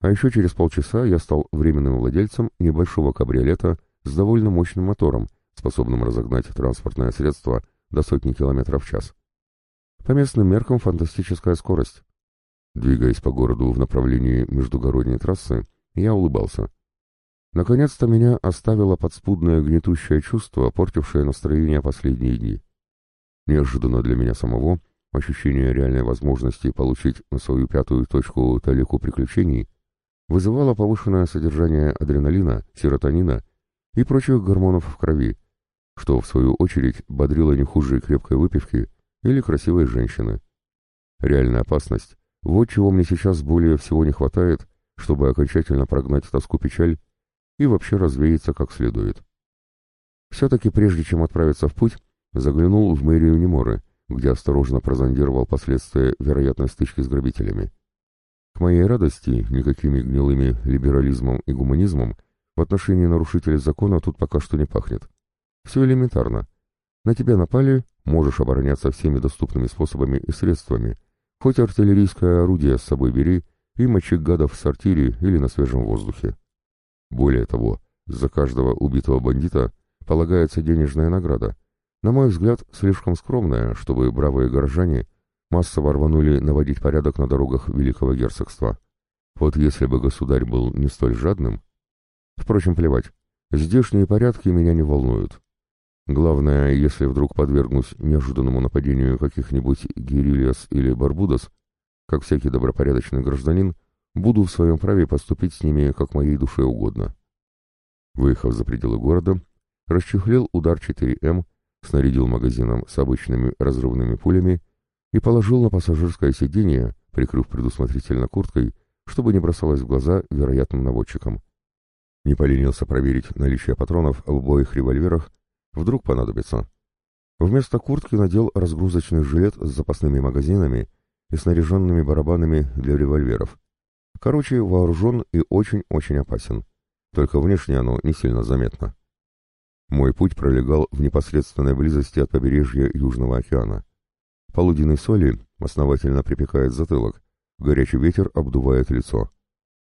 А еще через полчаса я стал временным владельцем небольшого кабриолета с довольно мощным мотором, способным разогнать транспортное средство до сотни километров в час. По местным меркам фантастическая скорость. Двигаясь по городу в направлении междугородней трассы, я улыбался. Наконец-то меня оставило подспудное гнетущее чувство, портившее настроение последние дни. Неожиданно для меня самого ощущение реальной возможности получить на свою пятую точку талику приключений вызывало повышенное содержание адреналина, серотонина и прочих гормонов в крови, что, в свою очередь, бодрило не хуже крепкой выпивки или красивой женщины. Реальная опасность вот чего мне сейчас более всего не хватает, чтобы окончательно прогнать тоску-печаль и вообще развеяться как следует. Все-таки прежде чем отправиться в путь, заглянул в мэрию Неморы, где осторожно прозондировал последствия вероятной стычки с грабителями. К моей радости, никакими гнилыми либерализмом и гуманизмом в отношении нарушителей закона тут пока что не пахнет. Все элементарно. На тебя напали, можешь обороняться всеми доступными способами и средствами – Хоть артиллерийское орудие с собой бери и мочи гадов в сортире или на свежем воздухе. Более того, за каждого убитого бандита полагается денежная награда, на мой взгляд, слишком скромная, чтобы бравые горожане массово рванули наводить порядок на дорогах Великого Герцогства. Вот если бы государь был не столь жадным... Впрочем, плевать. Здешние порядки меня не волнуют. Главное, если вдруг подвергнусь неожиданному нападению каких-нибудь гирильяс или барбудос, как всякий добропорядочный гражданин, буду в своем праве поступить с ними, как моей душе угодно. Выехав за пределы города, расчехлил удар 4М, снарядил магазином с обычными разрывными пулями и положил на пассажирское сиденье, прикрыв предусмотрительно курткой, чтобы не бросалось в глаза вероятным наводчикам. Не поленился проверить наличие патронов в обоих револьверах, вдруг понадобится. Вместо куртки надел разгрузочный жилет с запасными магазинами и снаряженными барабанами для револьверов. Короче, вооружен и очень-очень опасен. Только внешне оно не сильно заметно. Мой путь пролегал в непосредственной близости от побережья Южного океана. Полуденный соли основательно припекает затылок, горячий ветер обдувает лицо.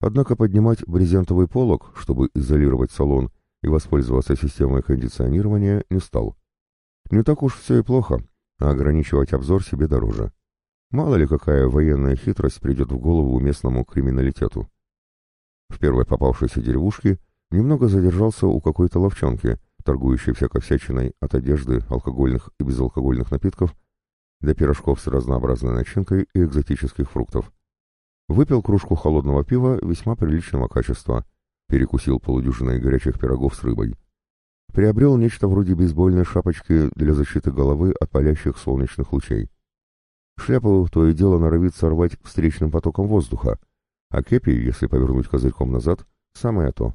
Однако поднимать брезентовый полог, чтобы изолировать салон и воспользоваться системой кондиционирования, не стал. Не так уж все и плохо, а ограничивать обзор себе дороже. Мало ли какая военная хитрость придет в голову местному криминалитету. В первой попавшейся деревушке немного задержался у какой-то ловчонки, торгующей всякой всячиной от одежды, алкогольных и безалкогольных напитков до пирожков с разнообразной начинкой и экзотических фруктов. Выпил кружку холодного пива весьма приличного качества, перекусил полудюжиной горячих пирогов с рыбой. Приобрел нечто вроде бейсбольной шапочки для защиты головы от палящих солнечных лучей. Шляпу то и дело норовит сорвать встречным потоком воздуха, а кепи, если повернуть козырьком назад, самое то.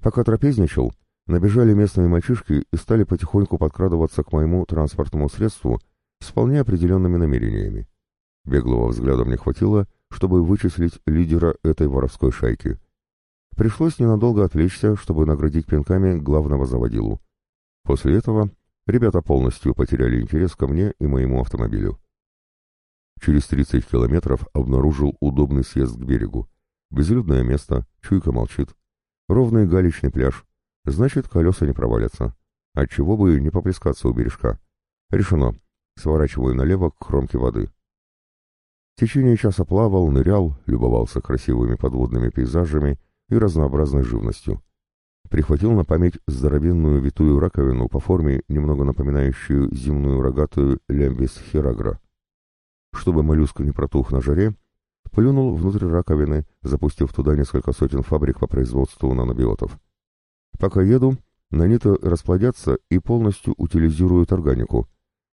Пока трапезничал, набежали местные мальчишки и стали потихоньку подкрадываться к моему транспортному средству с вполне определенными намерениями. Беглого взгляда мне хватило — чтобы вычислить лидера этой воровской шайки. Пришлось ненадолго отвлечься, чтобы наградить пинками главного заводилу. После этого ребята полностью потеряли интерес ко мне и моему автомобилю. Через 30 километров обнаружил удобный съезд к берегу. Безлюдное место, чуйка молчит. Ровный галечный пляж. Значит, колеса не провалятся. Отчего бы не поплескаться у бережка. Решено. Сворачиваю налево к кромке воды. В течение часа плавал, нырял, любовался красивыми подводными пейзажами и разнообразной живностью. Прихватил на память здоровенную витую раковину по форме, немного напоминающую земную рогатую лямбис хирагра. Чтобы моллюск не протух на жаре, плюнул внутрь раковины, запустив туда несколько сотен фабрик по производству нанобиотов. Пока еду, наниты расплодятся и полностью утилизируют органику,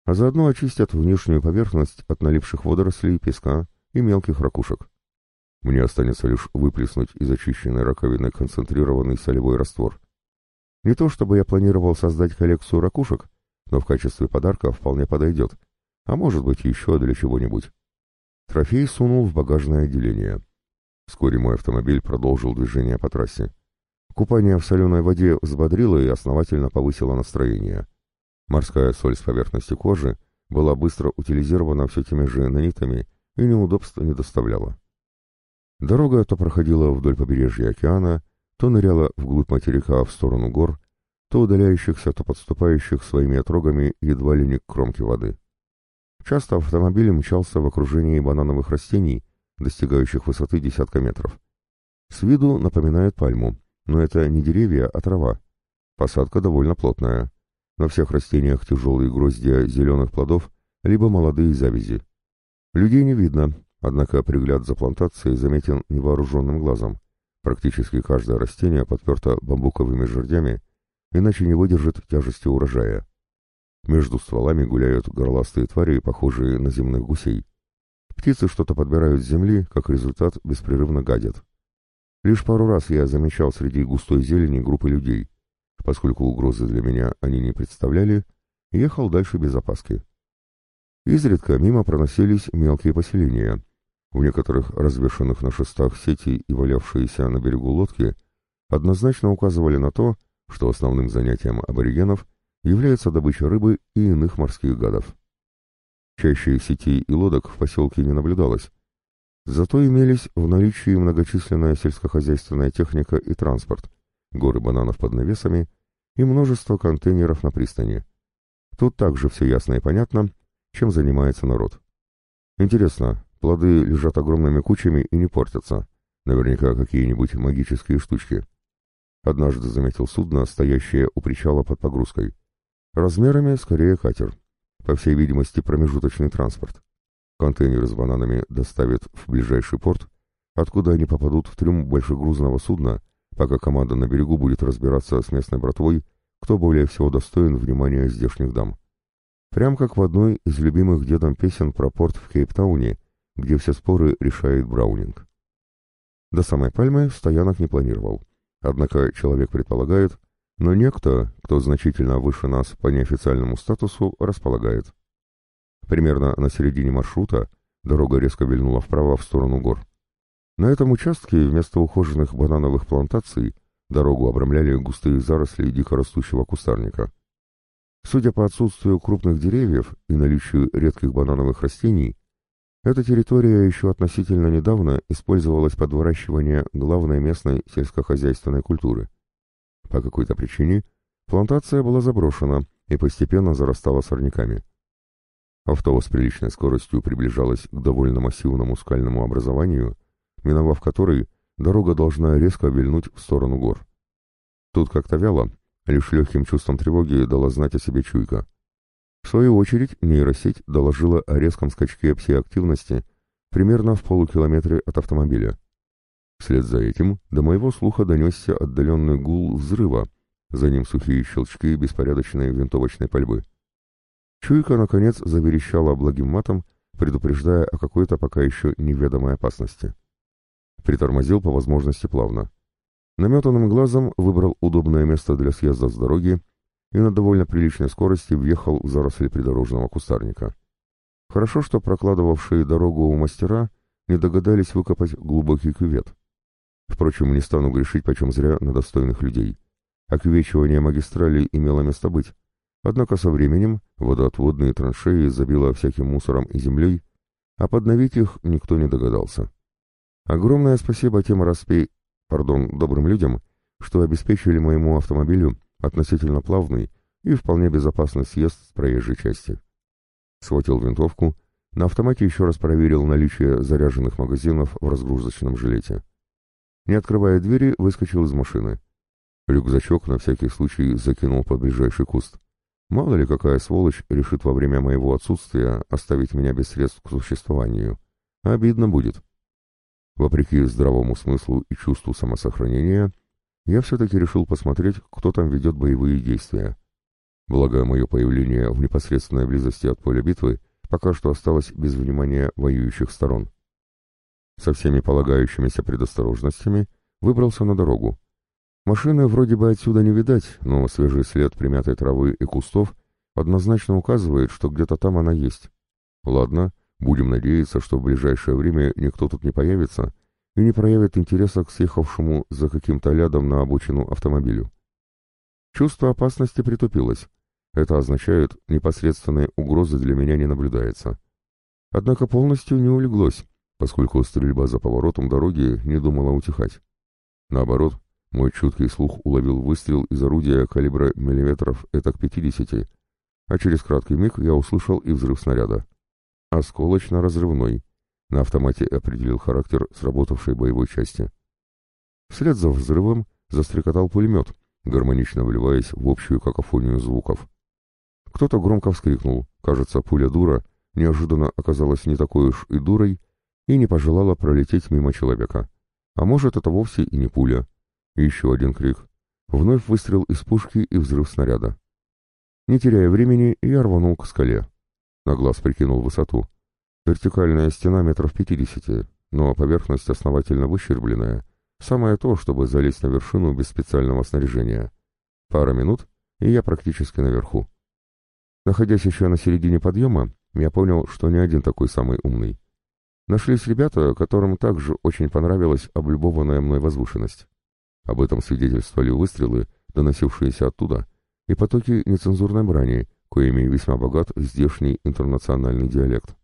а заодно очистят внешнюю поверхность от налипших водорослей, песка и мелких ракушек. Мне останется лишь выплеснуть из очищенной раковины концентрированный солевой раствор. Не то чтобы я планировал создать коллекцию ракушек, но в качестве подарка вполне подойдет, а может быть еще для чего-нибудь. Трофей сунул в багажное отделение. Вскоре мой автомобиль продолжил движение по трассе. Купание в соленой воде взбодрило и основательно повысило настроение. Морская соль с поверхности кожи была быстро утилизирована все теми же нанитами и неудобства не доставляла. Дорога то проходила вдоль побережья океана, то ныряла вглубь материка в сторону гор, то удаляющихся, то подступающих своими отрогами едва ли не к кромке воды. Часто автомобиль мчался в окружении банановых растений, достигающих высоты десятка метров. С виду напоминает пальму, но это не деревья, а трава. Посадка довольно плотная. На всех растениях тяжелые гроздья зеленых плодов, либо молодые завязи. Людей не видно, однако пригляд за плантацией заметен невооруженным глазом. Практически каждое растение подперто бамбуковыми жердями, иначе не выдержит тяжести урожая. Между стволами гуляют горластые твари, похожие на земных гусей. Птицы что-то подбирают с земли, как результат беспрерывно гадят. Лишь пару раз я замечал среди густой зелени группы людей. Поскольку угрозы для меня они не представляли, ехал дальше без опаски. Изредка мимо проносились мелкие поселения. В некоторых развешанных на шестах сети и валявшиеся на берегу лодки однозначно указывали на то, что основным занятием аборигенов является добыча рыбы и иных морских гадов. Чаще сетей и лодок в поселке не наблюдалось. Зато имелись в наличии многочисленная сельскохозяйственная техника и транспорт, горы бананов под навесами и множество контейнеров на пристани. Тут также все ясно и понятно, чем занимается народ. Интересно, плоды лежат огромными кучами и не портятся. Наверняка какие-нибудь магические штучки. Однажды заметил судно, стоящее у причала под погрузкой. Размерами скорее катер. По всей видимости, промежуточный транспорт. Контейнеры с бананами доставят в ближайший порт, откуда они попадут в трюм большегрузного судна, пока команда на берегу будет разбираться с местной братвой, кто более всего достоин внимания здешних дам. Прям как в одной из любимых дедом песен про порт в Кейптауне, где все споры решает Браунинг. До самой Пальмы стоянок не планировал. Однако человек предполагает, но некто, кто значительно выше нас по неофициальному статусу, располагает. Примерно на середине маршрута дорога резко вильнула вправо в сторону гор. На этом участке вместо ухоженных банановых плантаций дорогу обрамляли густые заросли дикорастущего кустарника. Судя по отсутствию крупных деревьев и наличию редких банановых растений, эта территория еще относительно недавно использовалась под выращивание главной местной сельскохозяйственной культуры. По какой-то причине плантация была заброшена и постепенно зарастала сорняками. Авто с приличной скоростью приближалось к довольно массивному скальному образованию, миновав который, дорога должна резко вильнуть в сторону гор. Тут как-то вяло, лишь легким чувством тревоги дала знать о себе чуйка. Свою очередь нейросеть доложила о резком скачке пси-активности примерно в полукилометре от автомобиля. Вслед за этим до моего слуха донесся отдаленный гул взрыва, за ним сухие щелчки беспорядочной винтовочной пальбы. Чуйка, наконец, заверещала благим матом, предупреждая о какой-то пока еще неведомой опасности. Притормозил по возможности плавно. Наметанным глазом выбрал удобное место для съезда с дороги и на довольно приличной скорости въехал в заросли придорожного кустарника. Хорошо, что прокладывавшие дорогу у мастера не догадались выкопать глубокий кювет. Впрочем, не стану грешить почем зря на достойных людей. Оквечивание магистрали имело место быть. Однако со временем водоотводные траншеи забило всяким мусором и землей, а подновить их никто не догадался. Огромное спасибо тем распей, пардон, добрым людям, что обеспечили моему автомобилю относительно плавный и вполне безопасный съезд с проезжей части. Схватил винтовку, на автомате еще раз проверил наличие заряженных магазинов в разгрузочном жилете. Не открывая двери, выскочил из машины. Рюкзачок на всякий случай закинул под ближайший куст. Мало ли какая сволочь решит во время моего отсутствия оставить меня без средств к существованию. Обидно будет. Вопреки здравому смыслу и чувству самосохранения, я все-таки решил посмотреть, кто там ведет боевые действия. Благо, мое появление в непосредственной близости от поля битвы пока что осталось без внимания воюющих сторон. Со всеми полагающимися предосторожностями выбрался на дорогу. Машины вроде бы отсюда не видать, но свежий след примятой травы и кустов однозначно указывает, что где-то там она есть. Ладно, будем надеяться, что в ближайшее время никто тут не появится и не проявит интереса к съехавшему за каким-то лядом на обочину автомобилю. Чувство опасности притупилось. Это означает, непосредственной угрозы для меня не наблюдается. Однако полностью не улеглось, поскольку стрельба за поворотом дороги не думала утихать. Наоборот, мой чуткий слух уловил выстрел из орудия калибра миллиметров этак 50, а через краткий миг я услышал и взрыв снаряда. Осколочно-разрывной, на автомате определил характер сработавшей боевой части. Вслед за взрывом застрекотал пулемет, гармонично вливаясь в общую какофонию звуков. Кто-то громко вскрикнул, кажется, пуля дура, неожиданно оказалась не такой уж и дурой и не пожелала пролететь мимо человека. А может, это вовсе и не пуля. еще один крик. Вновь выстрел из пушки и взрыв снаряда. Не теряя времени, я рванул к скале. На глаз прикинул высоту. Вертикальная стена метров пятидесяти, но поверхность основательно выщербленная. Самое то, чтобы залезть на вершину без специального снаряжения. Пара минут, и я практически наверху. Находясь еще на середине подъема, я понял, что не один такой самый умный. Нашлись ребята, которым также очень понравилась облюбованная мной возвышенность. Об этом свидетельствовали выстрелы, доносившиеся оттуда, и потоки нецензурной брани, коими весьма богат здешний интернациональный диалект.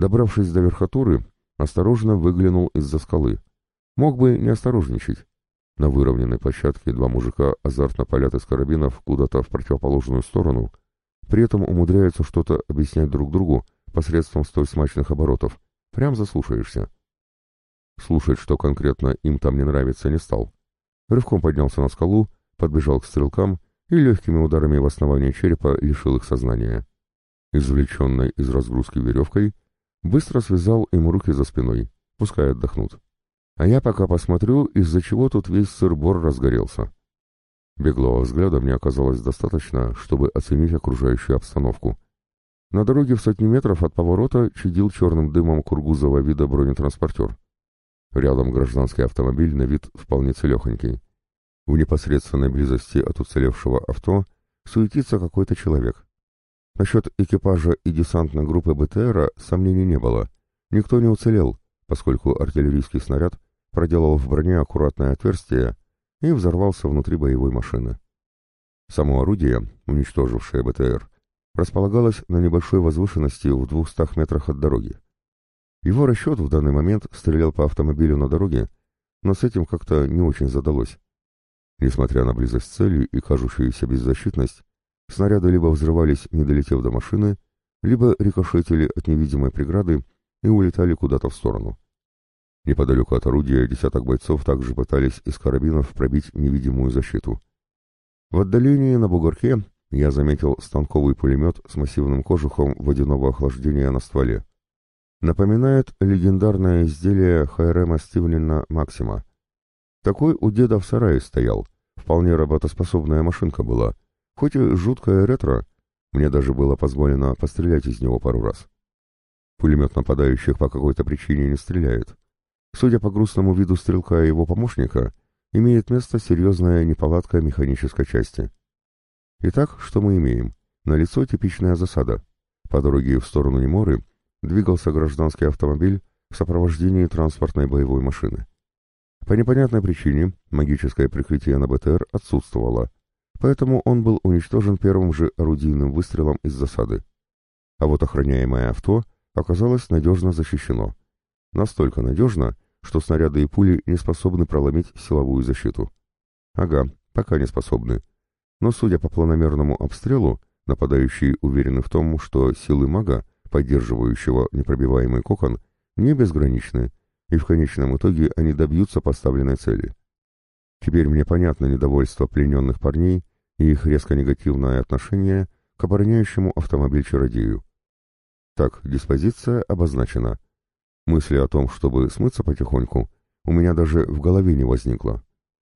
Добравшись до верхотуры, осторожно выглянул из-за скалы. Мог бы не осторожничать. На выровненной площадке два мужика азартно палят из карабинов куда-то в противоположную сторону, при этом умудряются что-то объяснять друг другу посредством столь смачных оборотов. Прям заслушаешься. Слушать, что конкретно им там не нравится, не стал. Рывком поднялся на скалу, подбежал к стрелкам и легкими ударами в основание черепа лишил их сознания. Извлеченной из разгрузки веревкой, быстро связал им руки за спиной, пускай отдохнут. А я пока посмотрю, из-за чего тут весь сыр-бор разгорелся. Беглого взгляда мне оказалось достаточно, чтобы оценить окружающую обстановку. На дороге в сотни метров от поворота чадил черным дымом кургузового вида бронетранспортер. Рядом гражданский автомобиль на вид вполне целехонький. В непосредственной близости от уцелевшего авто суетится какой-то человек. Насчет экипажа и десантной группы БТРа сомнений не было. Никто не уцелел, поскольку артиллерийский снаряд проделал в броне аккуратное отверстие и взорвался внутри боевой машины. Само орудие, уничтожившее БТР, располагалось на небольшой возвышенности в двухстах метрах от дороги. Его расчет в данный момент стрелял по автомобилю на дороге, но с этим как-то не очень задалось. Несмотря на близость цели и кажущуюся беззащитность, снаряды либо взрывались, не долетев до машины, либо рикошетили от невидимой преграды и улетали куда-то в сторону. Неподалеку от орудия десяток бойцов также пытались из карабинов пробить невидимую защиту. В отдалении на бугорке я заметил станковый пулемет с массивным кожухом водяного охлаждения на стволе. Напоминает легендарное изделие Хайрема Стивлина «Максима». Такой у деда в сарае стоял, вполне работоспособная машинка была, хоть и жуткая ретро, мне даже было позволено пострелять из него пару раз. Пулемет нападающих по какой-то причине не стреляет. Судя по грустному виду стрелка и его помощника, имеет место серьезная неполадка механической части. Итак, что мы имеем? На лицо типичная засада. По дороге в сторону Неморы двигался гражданский автомобиль в сопровождении транспортной боевой машины. По непонятной причине магическое прикрытие на БТР отсутствовало, поэтому он был уничтожен первым же орудийным выстрелом из засады. А вот охраняемое авто оказалось надежно защищено. Настолько надежно, что снаряды и пули не способны проломить силовую защиту. Ага, пока не способны. Но судя по планомерному обстрелу, нападающие уверены в том, что силы мага поддерживающего непробиваемый кокон, не безграничны, и в конечном итоге они добьются поставленной цели. Теперь мне понятно недовольство плененных парней и их резко негативное отношение к обороняющему автомобиль-чародею. Так, диспозиция обозначена. Мысли о том, чтобы смыться потихоньку, у меня даже в голове не возникло.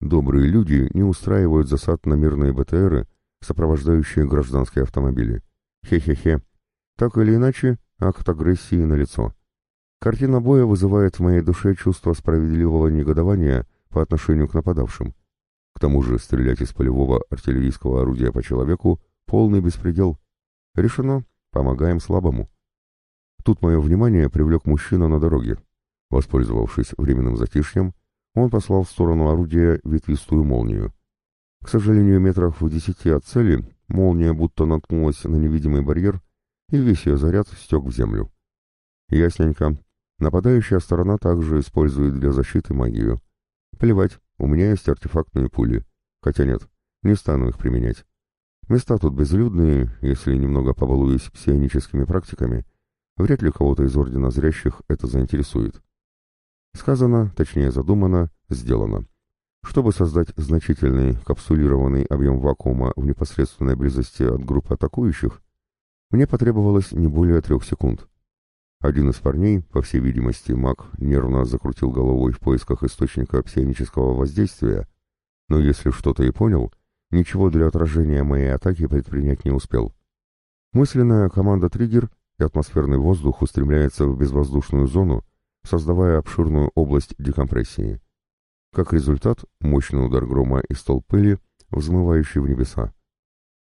Добрые люди не устраивают засад на мирные БТРы, сопровождающие гражданские автомобили. Хе-хе-хе. Так или иначе, акт агрессии налицо. Картина боя вызывает в моей душе чувство справедливого негодования по отношению к нападавшим. К тому же стрелять из полевого артиллерийского орудия по человеку — полный беспредел. Решено, помогаем слабому. Тут мое внимание привлек мужчина на дороге. Воспользовавшись временным затишьем, он послал в сторону орудия ветвистую молнию. К сожалению, метрах в десяти от цели молния будто наткнулась на невидимый барьер и весь ее заряд стек в землю. Ясненько. Нападающая сторона также использует для защиты магию. Плевать, у меня есть артефактные пули. Хотя нет, не стану их применять. Места тут безлюдные, если немного побалуюсь псионическими практиками. Вряд ли кого-то из Ордена Зрящих это заинтересует. Сказано, точнее задумано, сделано. Чтобы создать значительный капсулированный объем вакуума в непосредственной близости от группы атакующих, мне потребовалось не более трех секунд. Один из парней, по всей видимости, маг, нервно закрутил головой в поисках источника псионического воздействия, но если что-то и понял, ничего для отражения моей атаки предпринять не успел. Мысленная команда «Триггер» и атмосферный воздух устремляется в безвоздушную зону, создавая обширную область декомпрессии. Как результат, мощный удар грома и столб пыли, взмывающий в небеса.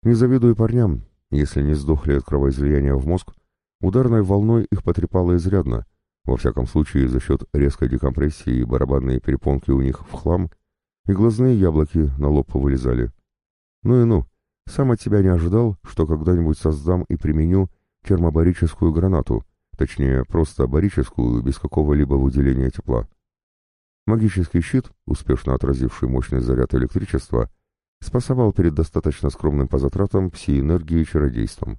Не завидую парням, если не сдохли от кровоизлияния в мозг, ударной волной их потрепало изрядно, во всяком случае за счет резкой декомпрессии барабанные перепонки у них в хлам, и глазные яблоки на лоб повылезали. Ну и ну, Сам от тебя не ожидал, что когда-нибудь создам и применю термобарическую гранату, точнее, просто барическую, без какого-либо выделения тепла. Магический щит, успешно отразивший мощный заряд электричества, спасовал перед достаточно скромным по затратам пси-энергии чародейством.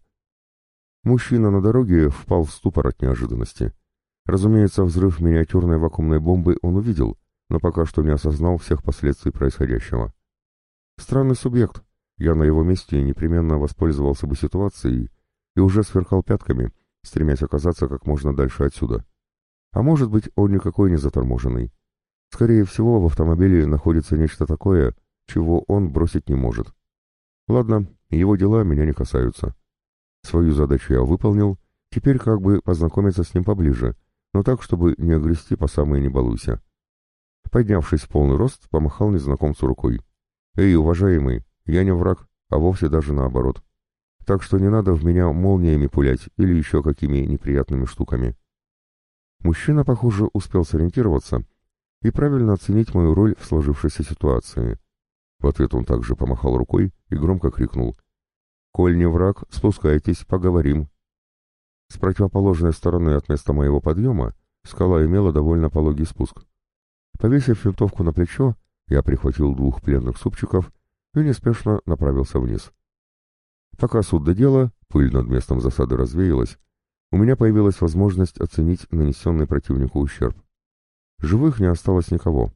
Мужчина на дороге впал в ступор от неожиданности. Разумеется, взрыв миниатюрной вакуумной бомбы он увидел, но пока что не осознал всех последствий происходящего. Странный субъект. Я на его месте непременно воспользовался бы ситуацией и уже сверкал пятками, стремясь оказаться как можно дальше отсюда. А может быть, он никакой не заторможенный. Скорее всего, в автомобиле находится нечто такое, чего он бросить не может. Ладно, его дела меня не касаются. Свою задачу я выполнил, теперь как бы познакомиться с ним поближе, но так, чтобы не огрести по самой не балуйся. Поднявшись в полный рост, помахал незнакомцу рукой. «Эй, уважаемый, я не враг, а вовсе даже наоборот. Так что не надо в меня молниями пулять или еще какими неприятными штуками». Мужчина, похоже, успел сориентироваться и правильно оценить мою роль в сложившейся ситуации. В ответ он также помахал рукой и громко крикнул. «Коль не враг, спускайтесь, поговорим». С противоположной стороны от места моего подъема скала имела довольно пологий спуск. Повесив винтовку на плечо, я прихватил двух пленных супчиков и неспешно направился вниз. Пока суд до дела, пыль над местом засады развеялась, у меня появилась возможность оценить нанесенный противнику ущерб. Живых не осталось никого,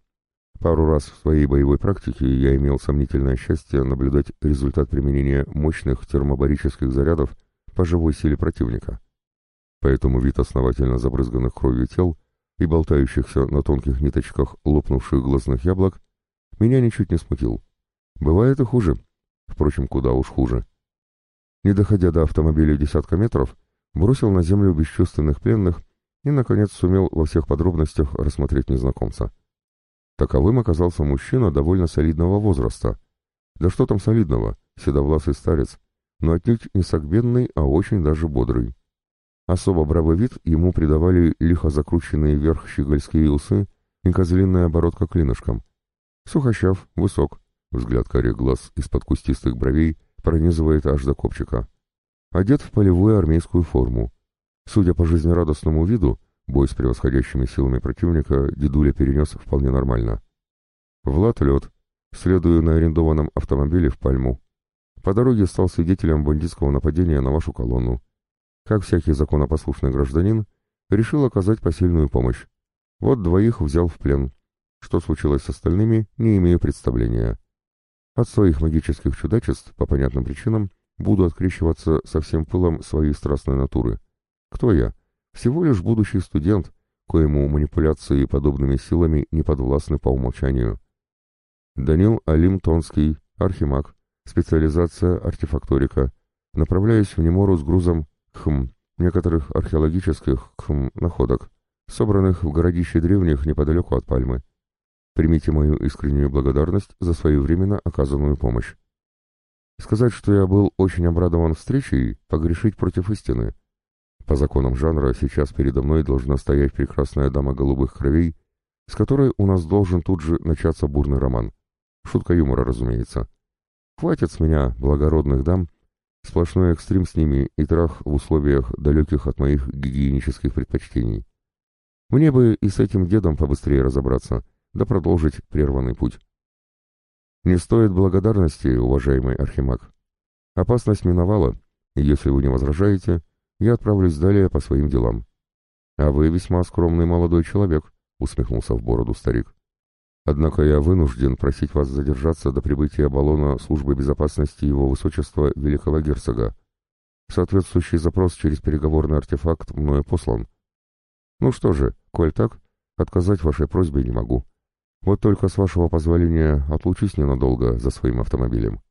Пару раз в своей боевой практике я имел сомнительное счастье наблюдать результат применения мощных термобарических зарядов по живой силе противника. Поэтому вид основательно забрызганных кровью тел и болтающихся на тонких ниточках лопнувших глазных яблок меня ничуть не смутил. Бывает и хуже. Впрочем, куда уж хуже. Не доходя до автомобиля десятка метров, бросил на землю бесчувственных пленных и, наконец, сумел во всех подробностях рассмотреть незнакомца. Таковым оказался мужчина довольно солидного возраста. Да что там солидного, седовласый старец, но отнюдь не согбенный, а очень даже бодрый. Особо бравый вид ему придавали лихо закрученные вверх щегольские усы и козлиная оборотка клинышком. Сухощав, высок, взгляд карих глаз из-под кустистых бровей пронизывает аж до копчика. Одет в полевую армейскую форму. Судя по жизнерадостному виду, Бой с превосходящими силами противника дедуля перенес вполне нормально. Влад лед. Следую на арендованном автомобиле в Пальму. По дороге стал свидетелем бандитского нападения на вашу колонну. Как всякий законопослушный гражданин, решил оказать посильную помощь. Вот двоих взял в плен. Что случилось с остальными, не имею представления. От своих магических чудачеств, по понятным причинам, буду открещиваться со всем пылом своей страстной натуры. Кто я? Всего лишь будущий студент, коему манипуляции подобными силами не подвластны по умолчанию. Данил Алим Тонский, архимаг, специализация артефакторика. Направляюсь в Немору с грузом хм, некоторых археологических хм, находок, собранных в городище древних неподалеку от Пальмы. Примите мою искреннюю благодарность за своевременно оказанную помощь. Сказать, что я был очень обрадован встречей, погрешить против истины — по законам жанра сейчас передо мной должна стоять прекрасная дама голубых кровей, с которой у нас должен тут же начаться бурный роман. Шутка юмора, разумеется. Хватит с меня благородных дам, сплошной экстрим с ними и трах в условиях, далеких от моих гигиенических предпочтений. Мне бы и с этим дедом побыстрее разобраться, да продолжить прерванный путь. Не стоит благодарности, уважаемый Архимаг. Опасность миновала, и если вы не возражаете, я отправлюсь далее по своим делам. А вы весьма скромный молодой человек, усмехнулся в бороду старик. Однако я вынужден просить вас задержаться до прибытия баллона службы безопасности его высочества великого герцога. Соответствующий запрос через переговорный артефакт мною послан. Ну что же, коль так, отказать вашей просьбе не могу. Вот только с вашего позволения отлучусь ненадолго за своим автомобилем.